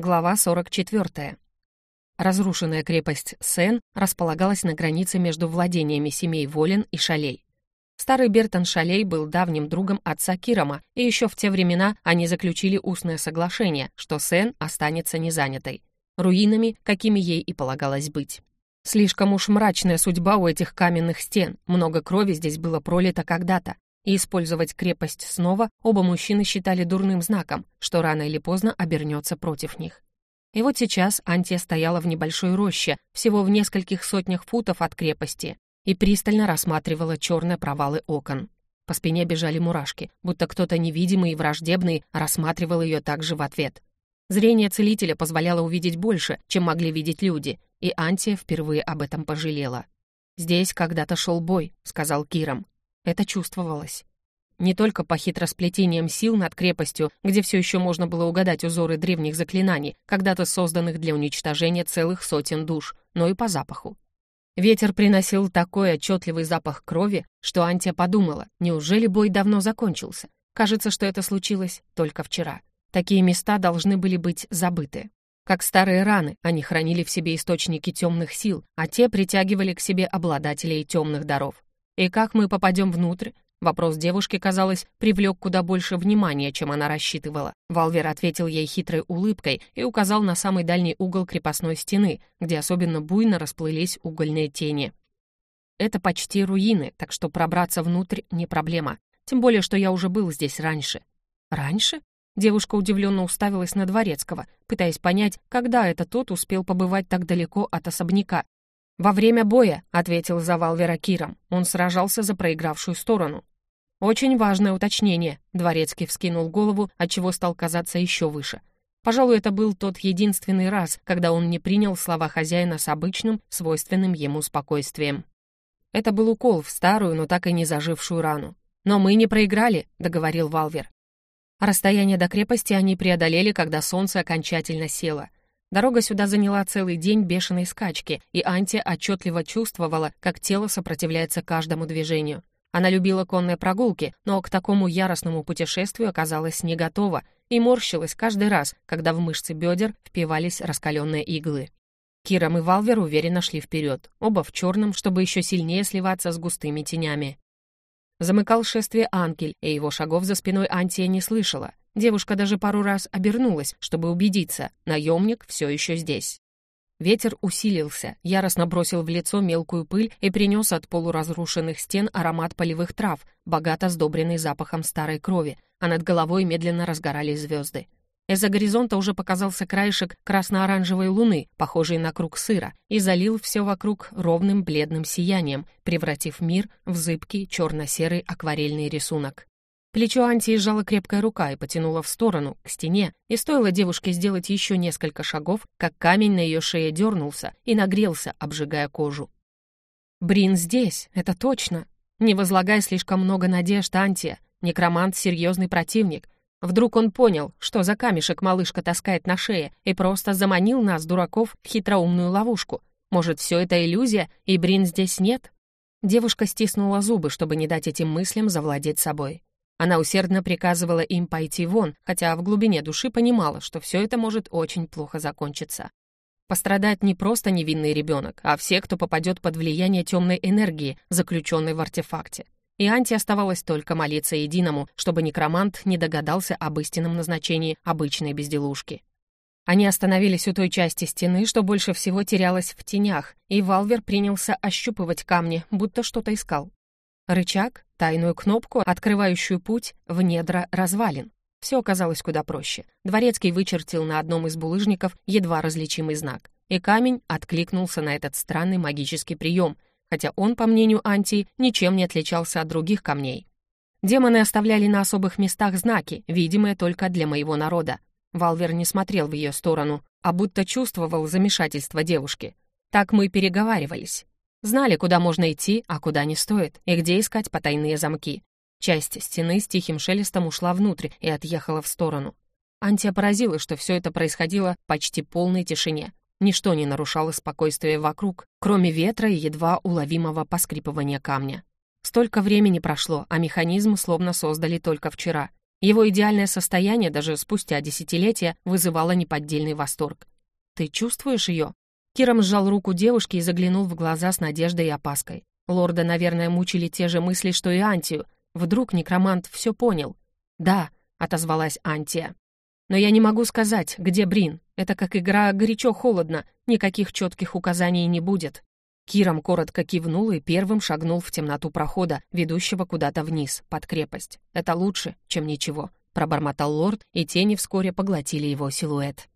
Глава 44. Разрушенная крепость Сен располагалась на границе между владениями семей Волен и Шалей. Старый Бертон Шалей был давним другом отца Кирома, и еще в те времена они заключили устное соглашение, что Сен останется незанятой, руинами, какими ей и полагалось быть. Слишком уж мрачная судьба у этих каменных стен, много крови здесь было пролито когда-то, и использовать крепость снова оба мужчины считали дурным знаком, что рано или поздно обернется против них. И вот сейчас Антия стояла в небольшой роще, всего в нескольких сотнях футов от крепости, и пристально рассматривала черные провалы окон. По спине бежали мурашки, будто кто-то невидимый и враждебный рассматривал ее также в ответ. Зрение целителя позволяло увидеть больше, чем могли видеть люди, и Антия впервые об этом пожалела. «Здесь когда-то шел бой», — сказал Киром. Это чувствовалось. Не только по хитросплетениям сил над крепостью, где все еще можно было угадать узоры древних заклинаний, когда-то созданных для уничтожения целых сотен душ, но и по запаху. Ветер приносил такой отчетливый запах крови, что Антия подумала, неужели бой давно закончился? Кажется, что это случилось только вчера. Такие места должны были быть забыты. Как старые раны, они хранили в себе источники темных сил, а те притягивали к себе обладателей темных даров. «И как мы попадем внутрь?» Вопрос девушки, казалось, привлек куда больше внимания, чем она рассчитывала. Валвер ответил ей хитрой улыбкой и указал на самый дальний угол крепостной стены, где особенно буйно расплылись угольные тени. Это почти руины, так что пробраться внутрь не проблема. Тем более, что я уже был здесь раньше. Раньше? Девушка удивленно уставилась на Дворецкого, пытаясь понять, когда это тот успел побывать так далеко от особняка, «Во время боя», — ответил завал Веракиром. Он сражался за проигравшую сторону. «Очень важное уточнение», — Дворецкий вскинул голову, отчего стал казаться еще выше. Пожалуй, это был тот единственный раз, когда он не принял слова хозяина с обычным, свойственным ему спокойствием. Это был укол в старую, но так и не зажившую рану. «Но мы не проиграли», — договорил Валвер. Расстояние до крепости они преодолели, когда солнце окончательно село — Дорога сюда заняла целый день бешеной скачки, и Анти отчетливо чувствовала, как тело сопротивляется каждому движению. Она любила конные прогулки, но к такому яростному путешествию оказалась не готова и морщилась каждый раз, когда в мышцы бедер впивались раскаленные иглы. Киром и Валвер уверенно шли вперед, оба в черном, чтобы еще сильнее сливаться с густыми тенями. Замыкал шествие Анкель, и его шагов за спиной Антия не слышала. Девушка даже пару раз обернулась, чтобы убедиться, наемник все еще здесь. Ветер усилился, яростно бросил в лицо мелкую пыль и принес от полуразрушенных стен аромат полевых трав, богато сдобренный запахом старой крови, а над головой медленно разгорались звезды. Из-за горизонта уже показался краешек красно-оранжевой луны, похожий на круг сыра, и залил все вокруг ровным бледным сиянием, превратив мир в зыбкий черно-серый акварельный рисунок. Плечо Антии сжала крепкая рука и потянула в сторону, к стене, и стоило девушке сделать еще несколько шагов, как камень на ее шее дернулся и нагрелся, обжигая кожу. «Брин здесь, это точно. Не возлагай слишком много надежд, Антия. Некромант — серьезный противник. Вдруг он понял, что за камешек малышка таскает на шее, и просто заманил нас, дураков, в хитроумную ловушку. Может, все это иллюзия, и Брин здесь нет?» Девушка стиснула зубы, чтобы не дать этим мыслям завладеть собой. Она усердно приказывала им пойти вон, хотя в глубине души понимала, что все это может очень плохо закончиться. Пострадает не просто невинный ребенок, а все, кто попадет под влияние темной энергии, заключенной в артефакте. И Анти оставалось только молиться единому, чтобы некромант не догадался об истинном назначении обычной безделушки. Они остановились у той части стены, что больше всего терялась в тенях, и Валвер принялся ощупывать камни, будто что-то искал. Рычаг, тайную кнопку, открывающую путь в недра развалин. Все оказалось куда проще. Дворецкий вычертил на одном из булыжников едва различимый знак, и камень откликнулся на этот странный магический прием, хотя он, по мнению Антии, ничем не отличался от других камней. Демоны оставляли на особых местах знаки, видимые только для моего народа. Валвер не смотрел в ее сторону, а будто чувствовал замешательство девушки. Так мы переговаривались. Знали, куда можно идти, а куда не стоит, и где искать потайные замки. Часть стены с тихим шелестом ушла внутрь и отъехала в сторону. Антия поразилась, что все это происходило почти полной тишине. Ничто не нарушало спокойствие вокруг, кроме ветра и едва уловимого поскрипывания камня. Столько времени прошло, а механизм словно создали только вчера. Его идеальное состояние даже спустя десятилетия вызывало неподдельный восторг. «Ты чувствуешь ее?» Киром сжал руку девушки и заглянул в глаза с надеждой и опаской. Лорда, наверное, мучили те же мысли, что и Антию. Вдруг некромант все понял. «Да», — отозвалась Антия. «Но я не могу сказать, где Брин. Это как игра горячо-холодно, никаких четких указаний не будет». Киром коротко кивнул и первым шагнул в темноту прохода, ведущего куда-то вниз, под крепость. «Это лучше, чем ничего», — пробормотал лорд, и тени вскоре поглотили его силуэт.